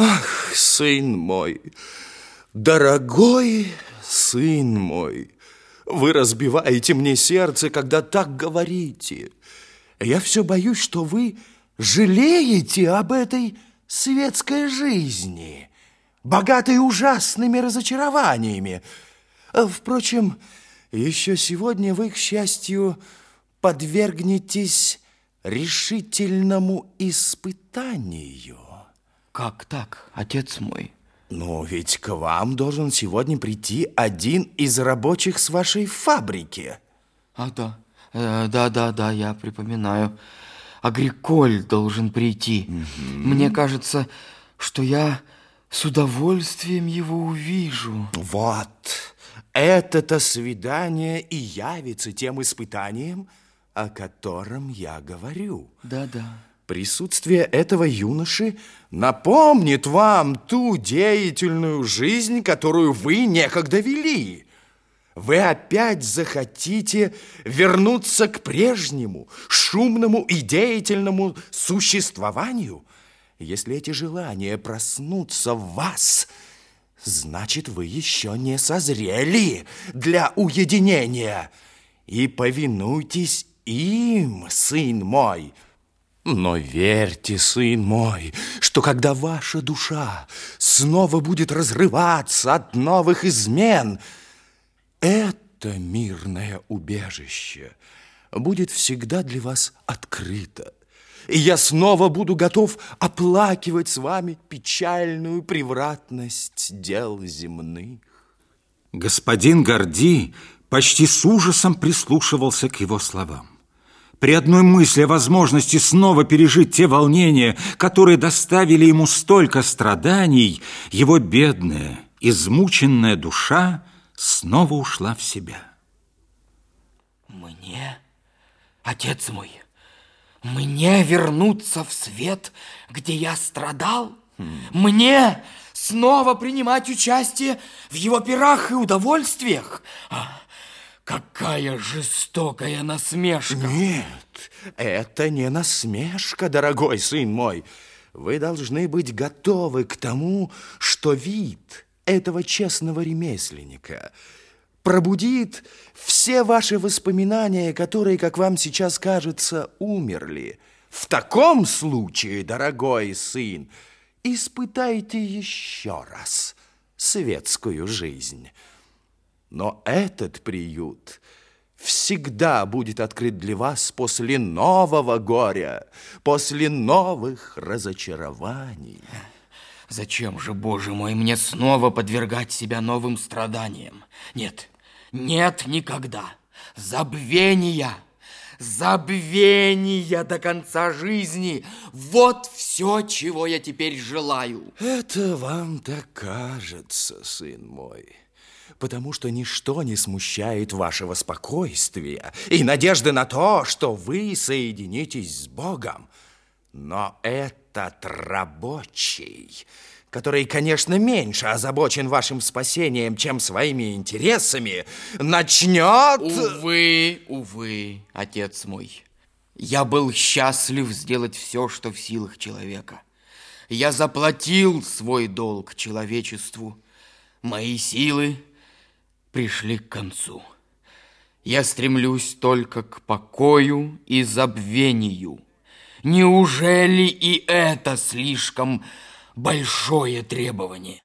Ах, сын мой, дорогой сын мой, вы разбиваете мне сердце, когда так говорите. Я все боюсь, что вы жалеете об этой светской жизни, богатой ужасными разочарованиями. Впрочем, еще сегодня вы, к счастью, подвергнетесь решительному испытанию. Как так, отец мой? Но ведь к вам должен сегодня прийти один из рабочих с вашей фабрики. А, да, э, да, да, да, я припоминаю. Агриколь должен прийти. Угу. Мне кажется, что я с удовольствием его увижу. Вот, это-то свидание и явится тем испытанием, о котором я говорю. Да-да. Присутствие этого юноши напомнит вам ту деятельную жизнь, которую вы некогда вели. Вы опять захотите вернуться к прежнему, шумному и деятельному существованию? Если эти желания проснутся в вас, значит, вы еще не созрели для уединения. И повинуйтесь им, сын мой, — но верьте, сын мой, что когда ваша душа снова будет разрываться от новых измен, это мирное убежище будет всегда для вас открыто. И я снова буду готов оплакивать с вами печальную превратность дел земных. Господин Горди почти с ужасом прислушивался к его словам. При одной мысли о возможности снова пережить те волнения, которые доставили ему столько страданий, его бедная, измученная душа снова ушла в себя. Мне, отец мой, мне вернуться в свет, где я страдал? Хм. Мне снова принимать участие в его пирах и удовольствиях? А, Какая жестокая насмешка! Нет, это не насмешка, дорогой сын мой. Вы должны быть готовы к тому, что вид этого честного ремесленника пробудит все ваши воспоминания, которые, как вам сейчас кажется, умерли. В таком случае, дорогой сын, испытайте еще раз светскую жизнь. Но этот приют всегда будет открыт для вас после нового горя, после новых разочарований. Зачем же, Боже мой, мне снова подвергать себя новым страданиям? Нет, нет никогда. Забвения, забвения до конца жизни. Вот все, чего я теперь желаю. Это вам так кажется, сын мой потому что ничто не смущает вашего спокойствия и надежды на то, что вы соединитесь с Богом. Но этот рабочий, который, конечно, меньше озабочен вашим спасением, чем своими интересами, начнет... Увы, увы, отец мой, я был счастлив сделать все, что в силах человека. Я заплатил свой долг человечеству. Мои силы пришли к концу. Я стремлюсь только к покою и забвению. Неужели и это слишком большое требование?